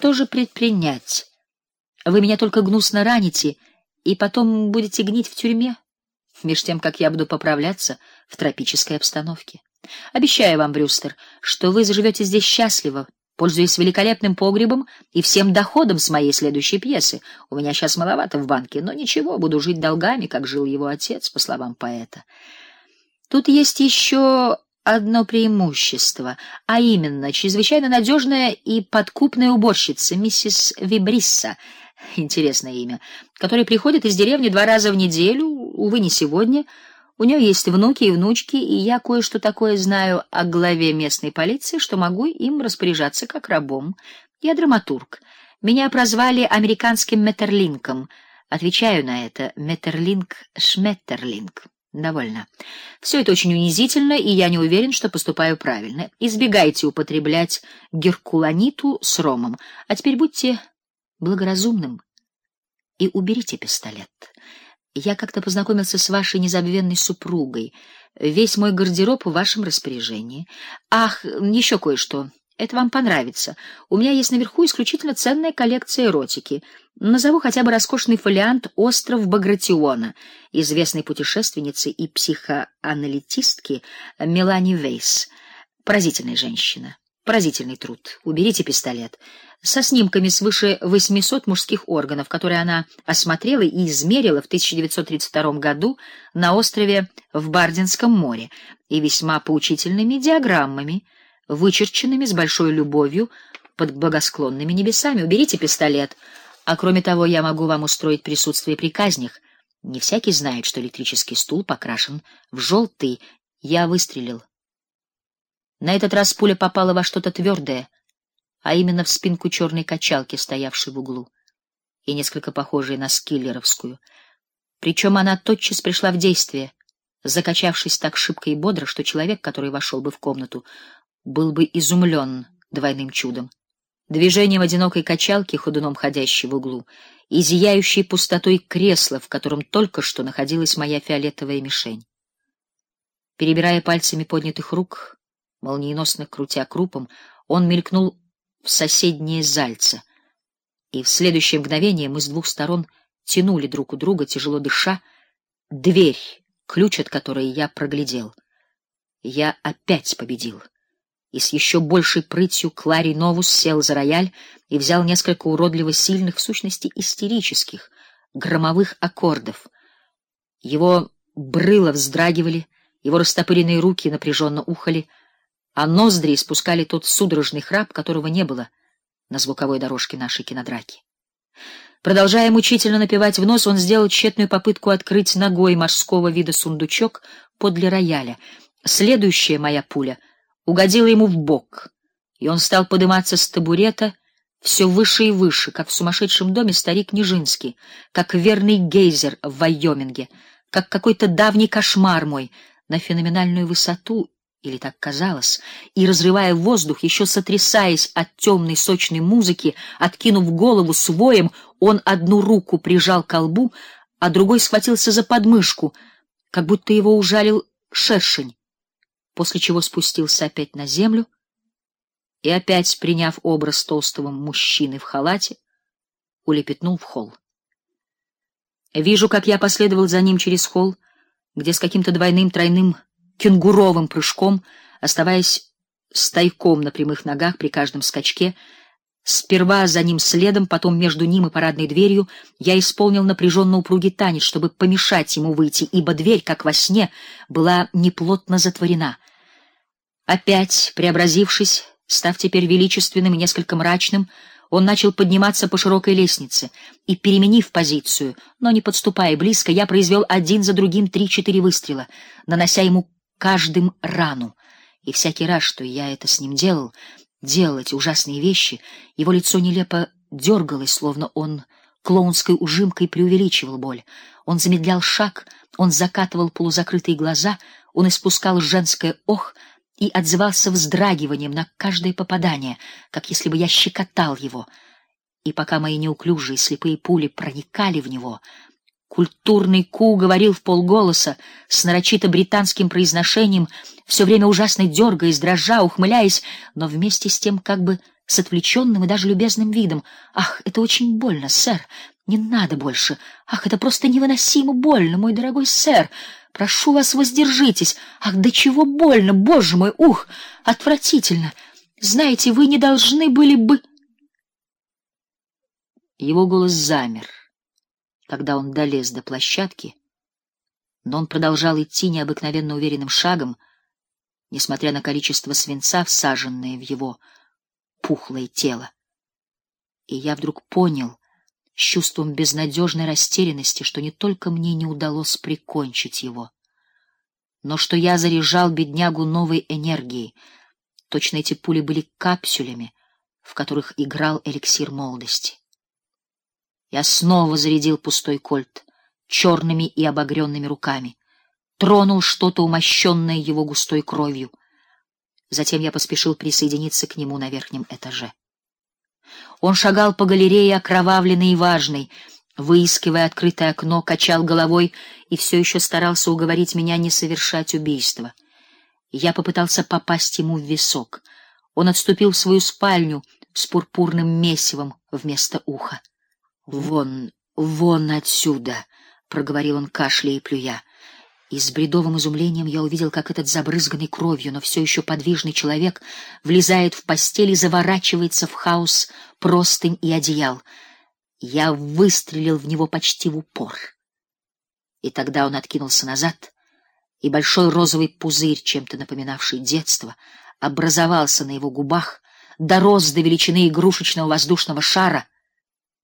Что же предпринять? Вы меня только гнусно раните, и потом будете гнить в тюрьме, меж тем, как я буду поправляться в тропической обстановке. Обещаю вам, Брюстер, что вы заживете здесь счастливо, пользуясь великолепным погребом и всем доходом с моей следующей пьесы. У меня сейчас маловато в банке, но ничего, буду жить долгами, как жил его отец, по словам поэта. Тут есть еще одно преимущество, а именно чрезвычайно надежная и подкупная уборщица миссис Вибрисса. Интересное имя, которая приходит из деревни два раза в неделю, увы, не сегодня. У нее есть внуки и внучки, и я кое-что такое знаю о главе местной полиции, что могу им распоряжаться как рабом. Я драматург. Меня прозвали американским Метерлинком. Отвечаю на это: Метерлинк Шметтерлинк. Довольно. Все это очень унизительно, и я не уверен, что поступаю правильно. Избегайте употреблять геркуланиту с ромом. А теперь будьте благоразумным и уберите пистолет. Я как-то познакомился с вашей незабвенной супругой. Весь мой гардероб в вашем распоряжении. Ах, еще кое-что. Это вам понравится. У меня есть наверху исключительно ценная коллекция эротики. Назову хотя бы роскошный фолиант Остров Багратиона известной путешественницы и психоаналитистки Мелани Вейс. Поразительная женщина. Поразительный труд. Уберите пистолет. Со снимками свыше 800 мужских органов, которые она осмотрела и измерила в 1932 году на острове в Бардинском море, и весьма поучительными диаграммами вычерченными с большой любовью под благосклонными небесами. Уберите пистолет. А кроме того, я могу вам устроить присутствие при казнях. Не всякий знает, что электрический стул покрашен в желтый. Я выстрелил. На этот раз пуля попала во что-то твердое, а именно в спинку черной качалки, стоявшей в углу, и несколько похожей на скиллеровскую. Причем она тотчас пришла в действие, закачавшись так шибко и бодро, что человек, который вошел бы в комнату, был бы изумлен двойным чудом. Движением одинокой качалки, ходуном ходящей в углу, и зияющей пустотой кресла, в котором только что находилась моя фиолетовая мишень. Перебирая пальцами поднятых рук, молниеносно крутя крупом, он мелькнул в соседнее зальце, и в следующее мгновение мы с двух сторон тянули друг у друга, тяжело дыша, дверь, ключ от которой я проглядел. Я опять победил и с еще большей прытью Клари Новус сел за рояль и взял несколько уродливо сильных, в сущности истерических, громовых аккордов. Его брыла вздрагивали, его растопыренные руки напряженно ухали, а ноздри испускали тот судорожный храп, которого не было на звуковой дорожке нашей кинодраки. Продолжая мучительно напевать в нос, он сделал тщетную попытку открыть ногой морского вида сундучок подле рояля. Следующая моя пуля — угодила ему в бок, и он стал подниматься с табурета все выше и выше, как в сумасшедшем доме старик Нижинский, как верный гейзер в Вайоминге, как какой-то давний кошмар мой на феноменальную высоту, или так казалось, и разрывая воздух, еще сотрясаясь от темной сочной музыки, откинув голову своим, он одну руку прижал к колбу, а другой схватился за подмышку, как будто его ужалил шершень после чего спустился опять на землю и опять, приняв образ толстого мужчины в халате, улепетнул в холл. Вижу, как я последовал за ним через холл, где с каким-то двойным тройным кенгуровым прыжком, оставаясь стайком на прямых ногах при каждом скачке, Сперва за ним следом, потом между ним и парадной дверью я исполнил напряженно упругий танец, чтобы помешать ему выйти, ибо дверь, как во сне, была неплотно затворена. Опять, преобразившись, став теперь величественным и несколько мрачным, он начал подниматься по широкой лестнице, и переменив позицию, но не подступая близко, я произвел один за другим три-четыре выстрела, нанося ему каждым рану. И всякий раз, что я это с ним делал, делал эти ужасные вещи, его лицо нелепо дергалось, словно он клоунской ужимкой преувеличивал боль. Он замедлял шаг, он закатывал полузакрытые глаза, он испускал женское ох и отзывался вздрагиванием на каждое попадание, как если бы я щекотал его. И пока мои неуклюжие слепые пули проникали в него, Культурный Ку говорил в полголоса с нарочито британским произношением, все время ужасно дергаясь, дрожа, ухмыляясь, но вместе с тем как бы с отвлеченным и даже любезным видом. Ах, это очень больно, сэр. Не надо больше. Ах, это просто невыносимо больно, мой дорогой сэр. Прошу вас, воздержитесь. Ах, до чего больно, боже мой, ух, отвратительно. Знаете, вы не должны были бы Его голос замер, когда он долез до площадки, но он продолжал идти необыкновенно уверенным шагом, несмотря на количество свинца, всаженное в его пухлое тело. И я вдруг понял, с чувством безнадежной растерянности, что не только мне не удалось прикончить его, но что я заряжал беднягу новой энергией. Точно эти пули были капсулями, в которых играл эликсир молодости. Я снова зарядил пустой кольт черными и обогренными руками, тронул что-то умощенное его густой кровью. Затем я поспешил присоединиться к нему на верхнем этаже. Он шагал по галерее окровавленный и важный, выискивая открытое окно, качал головой и все еще старался уговорить меня не совершать убийство. Я попытался попасть ему в висок. Он отступил в свою спальню с пурпурным месивом вместо уха. "Вон, вон отсюда", проговорил он кашляя и плюя. И с бредовым изумлением я увидел, как этот забрызганный кровью, но все еще подвижный человек влезает в постель и заворачивается в хаос простынь и одеял. Я выстрелил в него почти в упор. И тогда он откинулся назад, и большой розовый пузырь, чем-то напоминавший детство, образовался на его губах, дорос до величины игрушечного воздушного шара